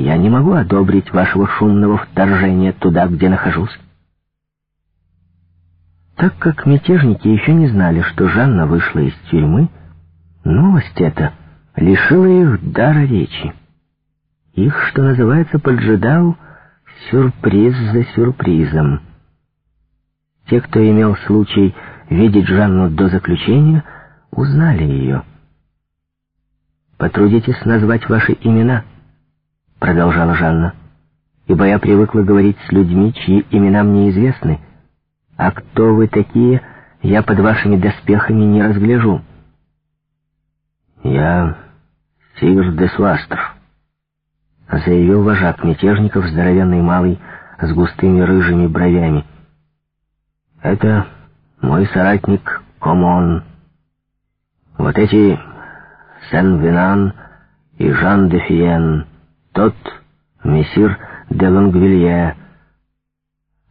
я не могу одобрить вашего шумного вторжения туда, где нахожусь. Так как мятежники еще не знали, что Жанна вышла из тюрьмы, новость эта лишила их дара речи. Их, что называется, поджидал сюрприз за сюрпризом. Те, кто имел случай видеть Жанну до заключения, узнали ее. «Потрудитесь назвать ваши имена», — продолжала Жанна, «ибо я привыкла говорить с людьми, чьи имена мне известны, а кто вы такие, я под вашими доспехами не разгляжу». «Я Сигр де Суастр», — заявил вожак мятежников, здоровенный малый, с густыми рыжими бровями. «Это мой соратник Комон. Вот эти Сен-Винан и Жан де Фиен, тот мессир де Лонгвилье.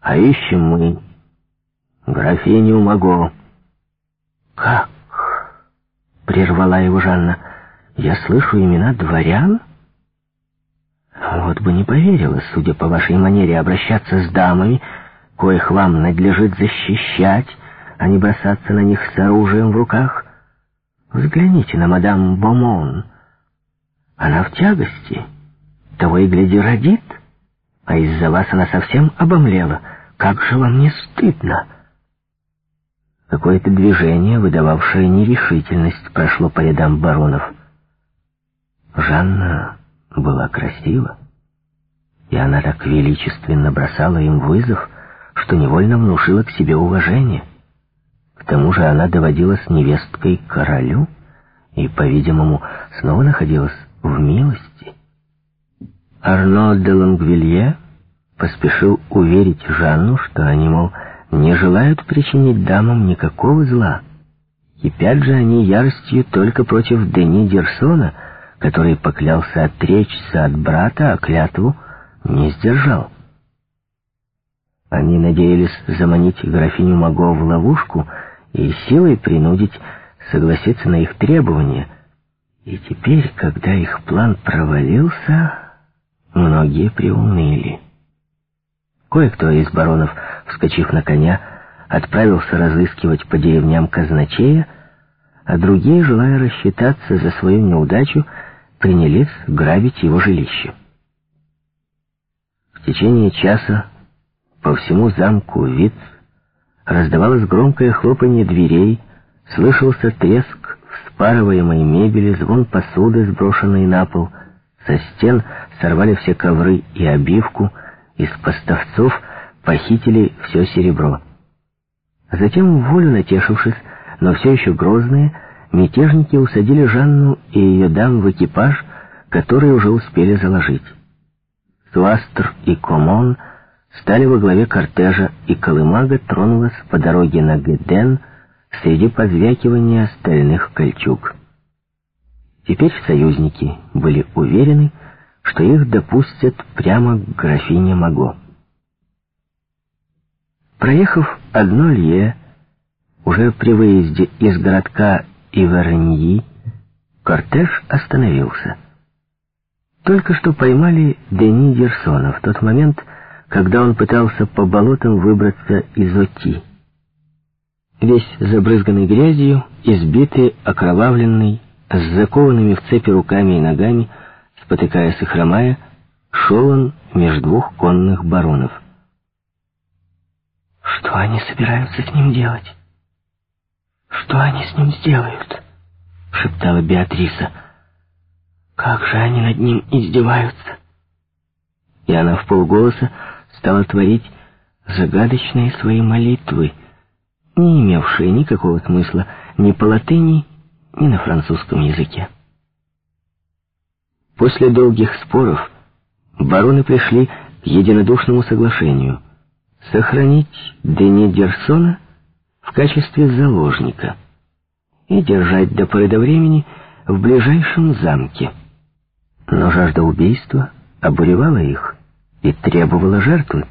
А ищем мы графиню Маго. «Как?» — прервала его Жанна. «Я слышу имена дворян?» «Вот бы не поверила, судя по вашей манере обращаться с дамами, коих вам надлежит защищать, а не бросаться на них с оружием в руках». Взгляните на мадам Бомон. Она в тягости. Того и гляди родит. А из-за вас она совсем обомлела. Как же вам не стыдно? Какое-то движение, выдававшее нерешительность, прошло по рядам баронов. Жанна была красива, и она так величественно бросала им вызов, что невольно внушила к себе уважение. К тому же она доводилась невесткой королю и, по-видимому, снова находилась в милости. Арно де Лангвилье поспешил уверить Жанну, что они, мол, не желают причинить дамам никакого зла. Кипят же они яростью только против Дени Дерсона, который поклялся отречься от брата, а клятву не сдержал. Они надеялись заманить графиню Маго в ловушку — и силой принудить согласиться на их требования. И теперь, когда их план провалился, многие приуныли. Кое-кто из баронов, вскочив на коня, отправился разыскивать по деревням казначея, а другие, желая рассчитаться за свою неудачу, принялись грабить его жилище. В течение часа по всему замку Виц Раздавалось громкое хлопанье дверей, слышался треск вспарываемой мебели, звон посуды, сброшенной на пол. Со стен сорвали все ковры и обивку, из поставцов похитили все серебро. Затем, волю натешившись, но все еще грозные, мятежники усадили Жанну и ее дам в экипаж, который уже успели заложить. Суастр и Комон — стали во главе кортежа, и Колымага тронулась по дороге на Геден среди позвякивания стальных кольчуг. Теперь союзники были уверены, что их допустят прямо к графине Маго. Проехав одно лье, уже при выезде из городка Иверньи, кортеж остановился. Только что поймали Дени Дерсона. В тот момент когда он пытался по болотам выбраться из Оти. Весь забрызганный грязью, избитый, окровавленный, с закованными в цепи руками и ногами, спотыкаясь и хромая, шел он между двух конных баронов. «Что они собираются с ним делать? Что они с ним сделают?» — шептала Беатриса. «Как же они над ним издеваются!» И она в полголоса стала творить загадочные свои молитвы, не имевшие никакого смысла ни по латыни, ни на французском языке. После долгих споров бароны пришли к единодушному соглашению сохранить Дени Дерсона в качестве заложника и держать до поры до времени в ближайшем замке. Но жажда убийства обуревала их и требовала жертвы.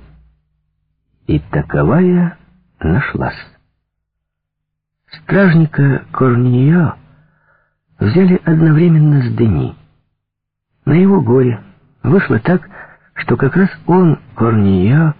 И таковая нашлась. Стражника Корнио взяли одновременно с Дени. На его горе. Вышло так, что как раз он, Корнио,